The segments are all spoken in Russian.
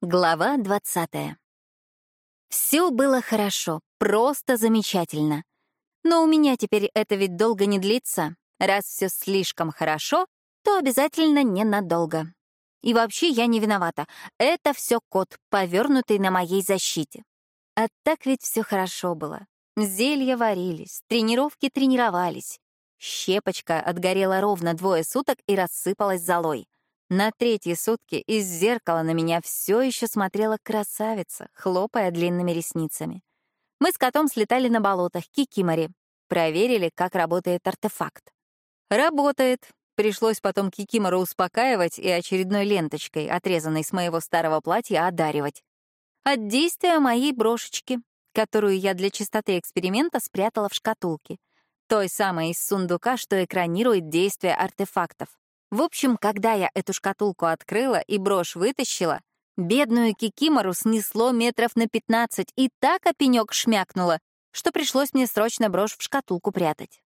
Глава 20. Все было хорошо, просто замечательно. Но у меня теперь это ведь долго не длится. Раз все слишком хорошо, то обязательно ненадолго. И вообще я не виновата. Это все кот, повернутый на моей защите. А так ведь все хорошо было. Зелья варились, тренировки тренировались. Щепочка отгорела ровно двое суток и рассыпалась золой. На третьи сутки из зеркала на меня все еще смотрела красавица, хлопая длинными ресницами. Мы с котом слетали на болотах Кикимори, проверили, как работает артефакт. Работает. Пришлось потом Кикимору успокаивать и очередной ленточкой, отрезанной с моего старого платья, одаривать. От действия моей брошечки, которую я для чистоты эксперимента спрятала в шкатулке. Той самой из сундука, что экранирует действие артефактов. В общем, когда я эту шкатулку открыла и брошь вытащила, бедную Кикимору снесло метров на 15 и так опенек шмякнула, что пришлось мне срочно брошь в шкатулку прятать.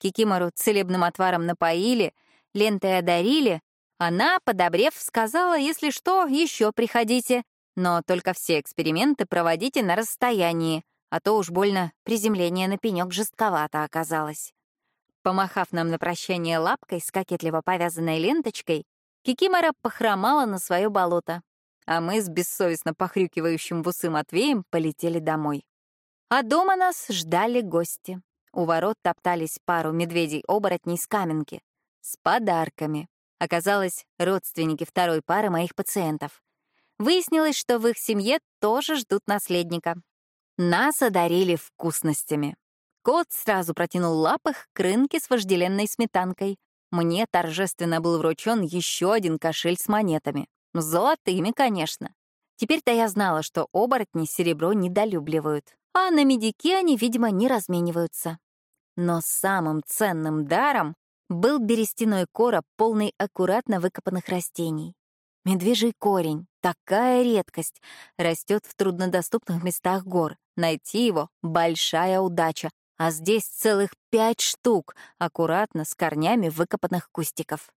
Кикимору целебным отваром напоили, лентой одарили. Она, подобрев, сказала, если что, еще приходите, но только все эксперименты проводите на расстоянии, а то уж больно приземление на пенек жестковато оказалось. Помахав нам на прощание лапкой с кокетливо повязанной ленточкой, Кикимора похромала на свое болото, а мы с бессовестно похрюкивающим в усы Матвеем полетели домой. А дома нас ждали гости. У ворот топтались пару медведей-оборотней с каменки. С подарками. Оказалось, родственники второй пары моих пациентов. Выяснилось, что в их семье тоже ждут наследника. Нас одарили вкусностями. Кот сразу протянул лапах к рынке с вожделенной сметанкой. Мне торжественно был вручен еще один кошель с монетами. Золотыми, конечно. Теперь-то я знала, что оборотни серебро недолюбливают, а на медике они, видимо, не размениваются. Но самым ценным даром был берестяной короб, полный аккуратно выкопанных растений. Медвежий корень — такая редкость, растет в труднодоступных местах гор. Найти его — большая удача, а здесь целых пять штук, аккуратно, с корнями выкопанных кустиков.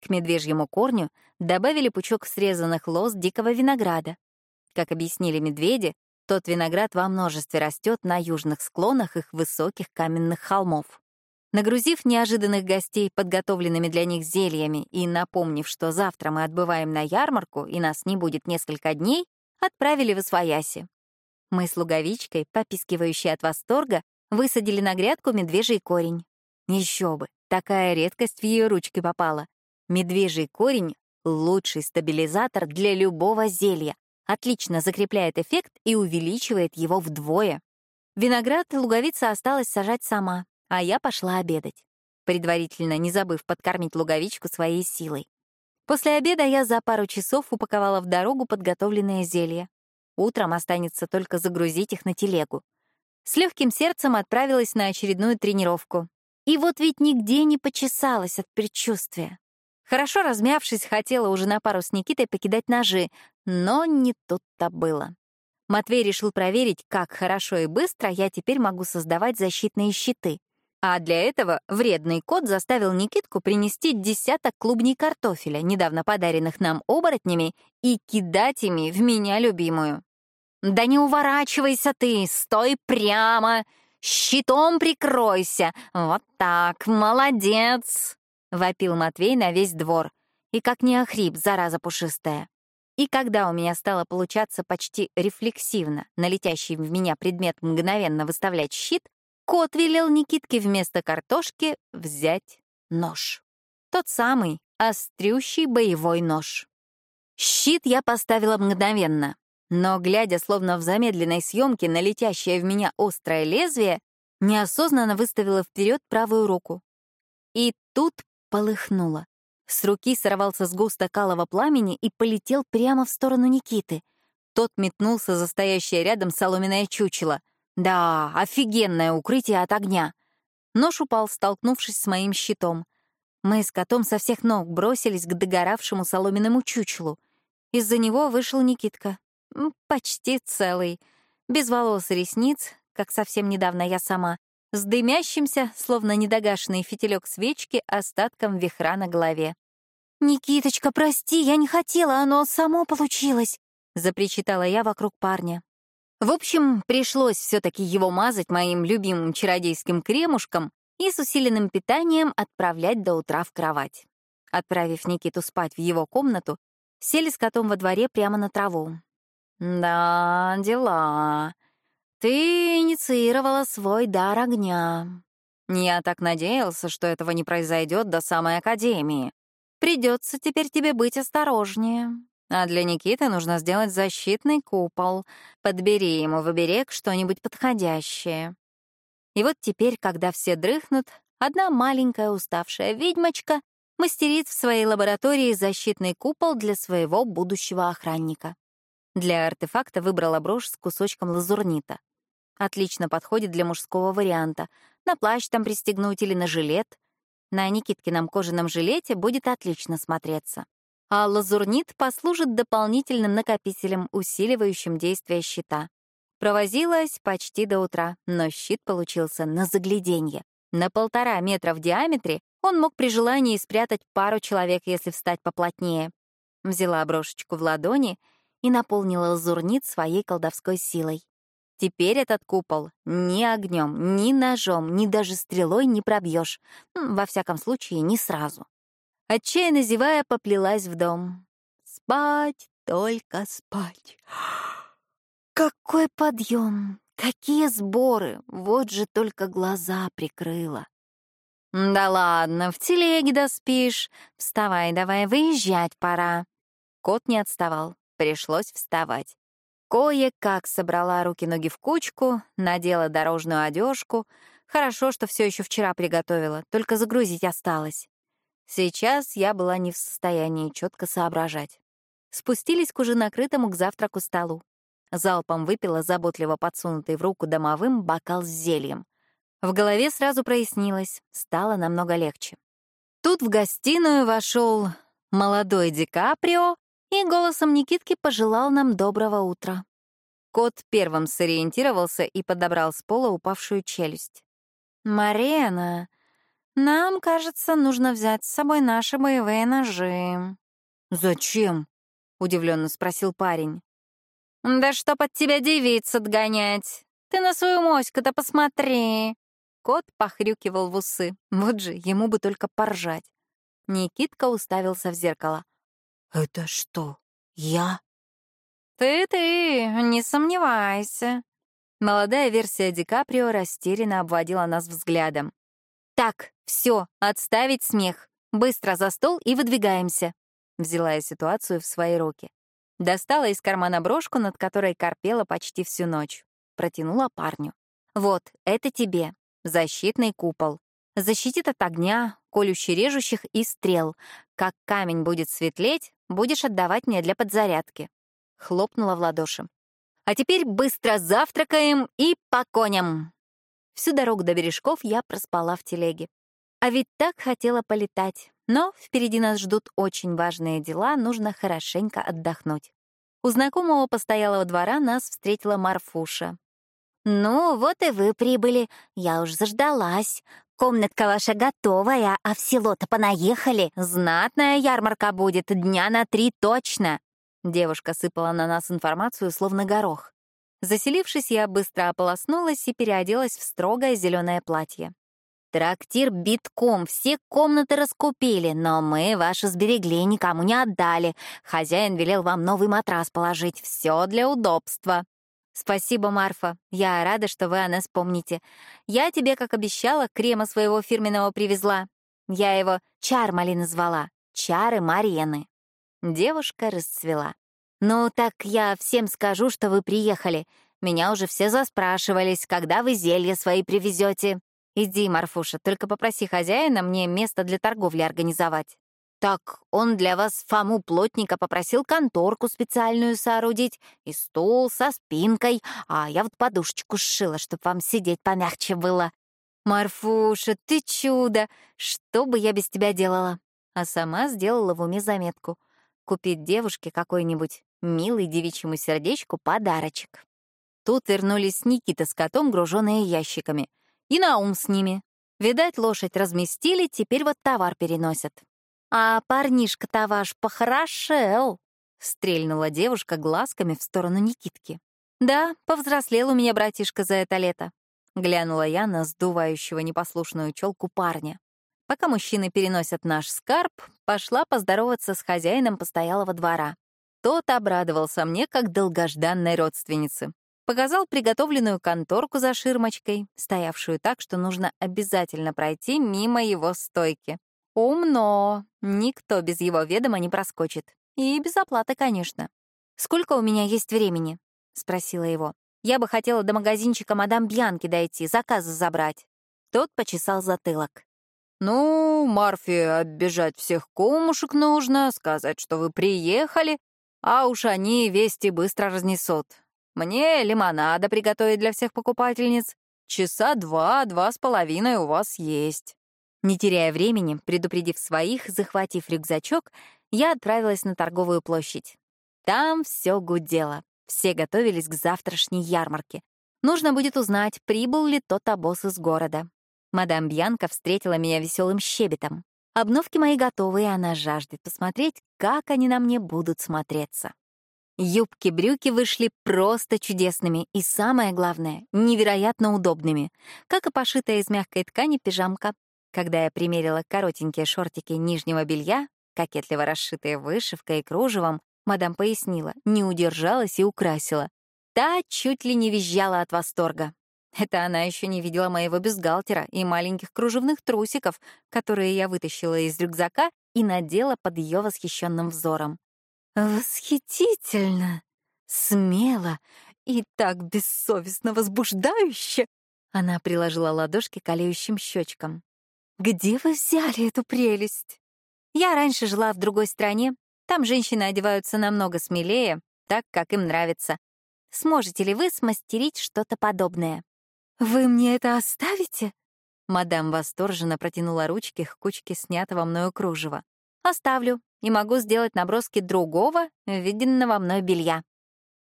К медвежьему корню добавили пучок срезанных лоз дикого винограда. Как объяснили медведи, тот виноград во множестве растет на южных склонах их высоких каменных холмов. Нагрузив неожиданных гостей подготовленными для них зельями и напомнив, что завтра мы отбываем на ярмарку и нас не будет несколько дней, отправили в Освояси. Мы с Луговичкой, попискивающие от восторга, Высадили на грядку медвежий корень. Еще бы, такая редкость в ее ручки попала. Медвежий корень — лучший стабилизатор для любого зелья. Отлично закрепляет эффект и увеличивает его вдвое. Виноград луговица осталась сажать сама, а я пошла обедать, предварительно не забыв подкормить луговичку своей силой. После обеда я за пару часов упаковала в дорогу подготовленные зелья. Утром останется только загрузить их на телегу с легким сердцем отправилась на очередную тренировку. И вот ведь нигде не почесалась от предчувствия. Хорошо размявшись, хотела уже на пару с Никитой покидать ножи, но не тут-то было. Матвей решил проверить, как хорошо и быстро я теперь могу создавать защитные щиты. А для этого вредный кот заставил Никитку принести десяток клубней картофеля, недавно подаренных нам оборотнями, и кидать ими в меня любимую. «Да не уворачивайся ты, стой прямо! Щитом прикройся! Вот так, молодец!» — вопил Матвей на весь двор. И как не охрип, зараза пушистая. И когда у меня стало получаться почти рефлексивно на летящий в меня предмет мгновенно выставлять щит, кот велел Никитке вместо картошки взять нож. Тот самый острющий боевой нож. Щит я поставила мгновенно, но, глядя словно в замедленной съемке на летящее в меня острое лезвие, неосознанно выставила вперед правую руку. И тут полыхнуло. С руки сорвался сгусток алого пламени и полетел прямо в сторону Никиты. Тот метнулся за стоящее рядом соломенное чучело. Да, офигенное укрытие от огня. Нож упал, столкнувшись с моим щитом. Мы с котом со всех ног бросились к догоравшему соломенному чучелу. Из-за него вышел Никитка. Почти целый. Без волос и ресниц, как совсем недавно я сама, с дымящимся, словно недогашенный фитилек свечки, остатком вихра на голове. «Никиточка, прости, я не хотела, оно само получилось!» запричитала я вокруг парня. В общем, пришлось все-таки его мазать моим любимым чародейским кремушком и с усиленным питанием отправлять до утра в кровать. Отправив Никиту спать в его комнату, сели с котом во дворе прямо на траву. «Да, дела. Ты инициировала свой дар огня. Я так надеялся, что этого не произойдет до самой Академии. Придется теперь тебе быть осторожнее. А для Никиты нужно сделать защитный купол. Подбери ему в оберег что-нибудь подходящее. И вот теперь, когда все дрыхнут, одна маленькая уставшая ведьмочка мастерит в своей лаборатории защитный купол для своего будущего охранника. Для артефакта выбрала брошь с кусочком лазурнита. Отлично подходит для мужского варианта. На плащ там пристегнуть или на жилет. На Никиткином кожаном жилете будет отлично смотреться а лазурнит послужит дополнительным накопителем, усиливающим действие щита. Провозилась почти до утра, но щит получился на загляденье. На полтора метра в диаметре он мог при желании спрятать пару человек, если встать поплотнее. Взяла брошечку в ладони и наполнила лазурнит своей колдовской силой. Теперь этот купол ни огнем, ни ножом, ни даже стрелой не пробьешь. Во всяком случае, не сразу. Отчаянно зевая, поплелась в дом. Спать, только спать. Какой подъем! Какие сборы! Вот же только глаза прикрыла. Да ладно, в телеге доспишь. Вставай, давай, выезжать пора. Кот не отставал, пришлось вставать. Кое-как собрала руки-ноги в кучку, надела дорожную одежку. Хорошо, что все еще вчера приготовила, только загрузить осталось. Сейчас я была не в состоянии четко соображать. Спустились к уже накрытому к завтраку столу. Залпом выпила заботливо подсунутый в руку домовым бокал с зельем. В голове сразу прояснилось, стало намного легче. Тут в гостиную вошел молодой Ди Каприо и голосом Никитки пожелал нам доброго утра. Кот первым сориентировался и подобрал с пола упавшую челюсть. «Марена, нам, кажется, нужно взять с собой наши боевые ножи. Зачем? удивленно спросил парень. Да чтоб от тебя девиц отгонять. Ты на свою моську-то посмотри. Кот похрюкивал в усы. Вот же, ему бы только поржать. Никитка уставился в зеркало. «Это что, я?» «Ты-ты, не сомневайся». Молодая версия Ди Каприо растерянно обводила нас взглядом. «Так, все, отставить смех. Быстро за стол и выдвигаемся». Взяла я ситуацию в свои руки. Достала из кармана брошку, над которой корпела почти всю ночь. Протянула парню. «Вот, это тебе. Защитный купол. Защитит от огня, колюще-режущих и стрел. Как камень будет светлеть, будешь отдавать мне для подзарядки». Хлопнула в ладоши. «А теперь быстро завтракаем и по коням!» Всю дорогу до бережков я проспала в телеге. А ведь так хотела полетать. Но впереди нас ждут очень важные дела, нужно хорошенько отдохнуть. У знакомого постоялого двора нас встретила Марфуша. «Ну, вот и вы прибыли. Я уж заждалась. Комнатка ваша готовая, а в село-то понаехали. Знатная ярмарка будет, дня на три точно». Девушка сыпала на нас информацию, словно горох. Заселившись, я быстро ополоснулась и переоделась в строгое зеленое платье. Трактир битком, все комнаты раскупили, но мы ваши сберегли, никому не отдали. Хозяин велел вам новый матрас положить, все для удобства. Спасибо, Марфа, я рада, что вы о нас помните. Я тебе, как обещала, крема своего фирменного привезла. Я его Чармали назвала, Чары Марены. Девушка расцвела. «Ну, так я всем скажу, что вы приехали. Меня уже все заспрашивались, когда вы зелья свои привезете. Иди, Марфуша, только попроси хозяина мне место для торговли организовать». «Так он для вас Фому плотника попросил конторку специальную соорудить и стул со спинкой, а я вот подушечку сшила, чтобы вам сидеть помягче было». «Марфуша, ты чудо! Что бы я без тебя делала?» А сама сделала в уме заметку. Купить девушке какой-нибудь милый девичьему сердечку подарочек. Тут вернулись Никита с котом, груженные ящиками. И Наум с ними. Видать, лошадь разместили, теперь вот товар переносят. А парнишка-то ваш похорошел. — стрельнула девушка глазками в сторону Никитки. «Да, повзрослел у меня братишка за это лето», — глянула я на сдувающего непослушную челку парня. Пока мужчины переносят наш скарб, пошла поздороваться с хозяином постоялого двора. Тот обрадовался мне как долгожданной родственнице. Показал приготовленную конторку за ширмочкой, стоявшую так, что нужно обязательно пройти мимо его стойки. Умно. Никто без его ведома не проскочит. И без оплаты, конечно. «Сколько у меня есть времени?» — спросила его. «Я бы хотела до магазинчика мадам Бьянки дойти, заказы забрать». Тот почесал затылок. «Ну, Марфе оббежать всех кумушек нужно, сказать, что вы приехали, а уж они вести быстро разнесут. Мне лимонада приготовить для всех покупательниц. Часа два, два с половиной у вас есть». Не теряя времени, предупредив своих, захватив рюкзачок, я отправилась на торговую площадь. Там все гудело. Все готовились к завтрашней ярмарке. Нужно будет узнать, прибыл ли тот обоз из города. Мадам Бьянка встретила меня веселым щебетом. Обновки мои готовы, и она жаждет посмотреть, как они на мне будут смотреться. Юбки-брюки вышли просто чудесными и, самое главное, невероятно удобными, как и пошитая из мягкой ткани пижамка. Когда я примерила коротенькие шортики нижнего белья, кокетливо расшитые вышивкой и кружевом, мадам пояснила, не удержалась и украсила. Та чуть ли не визжала от восторга. Это она еще не видела моего бюстгальтера и маленьких кружевных трусиков, которые я вытащила из рюкзака и надела под ее восхищенным взором. «Восхитительно! Смело и так бессовестно возбуждающе!» Она приложила ладошки к олеющим щечкам. «Где вы взяли эту прелесть?» «Я раньше жила в другой стране. Там женщины одеваются намного смелее, так, как им нравится. Сможете ли вы смастерить что-то подобное?» «Вы мне это оставите?» Мадам восторженно протянула ручки к кучке снятого мною кружева. «Оставлю и могу сделать наброски другого, виденного мной белья».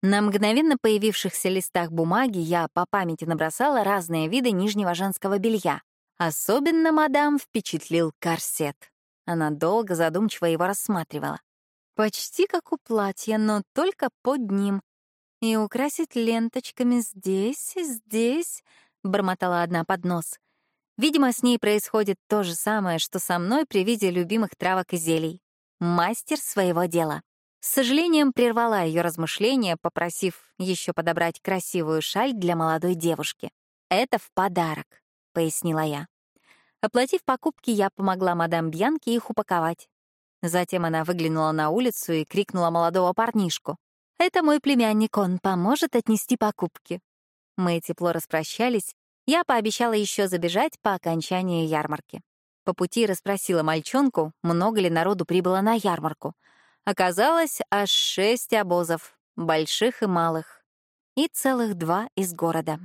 На мгновенно появившихся листах бумаги я по памяти набросала разные виды нижнего женского белья. Особенно мадам впечатлил корсет. Она долго задумчиво его рассматривала. Почти как у платья, но только под ним, и украсить ленточками здесь, здесь, — бормотала одна под нос. Видимо, с ней происходит то же самое, что со мной при виде любимых травок и зелий. Мастер своего дела. С сожалением прервала ее размышления, попросив еще подобрать красивую шаль для молодой девушки. «Это в подарок», — пояснила я. Оплатив покупки, я помогла мадам Бьянке их упаковать. Затем она выглянула на улицу и крикнула молодого парнишку. Это мой племянник, он поможет отнести покупки. Мы тепло распрощались, я пообещала еще забежать по окончании ярмарки. По пути расспросила мальчонку, много ли народу прибыло на ярмарку. Оказалось, аж шесть обозов, больших и малых, и целых два из города.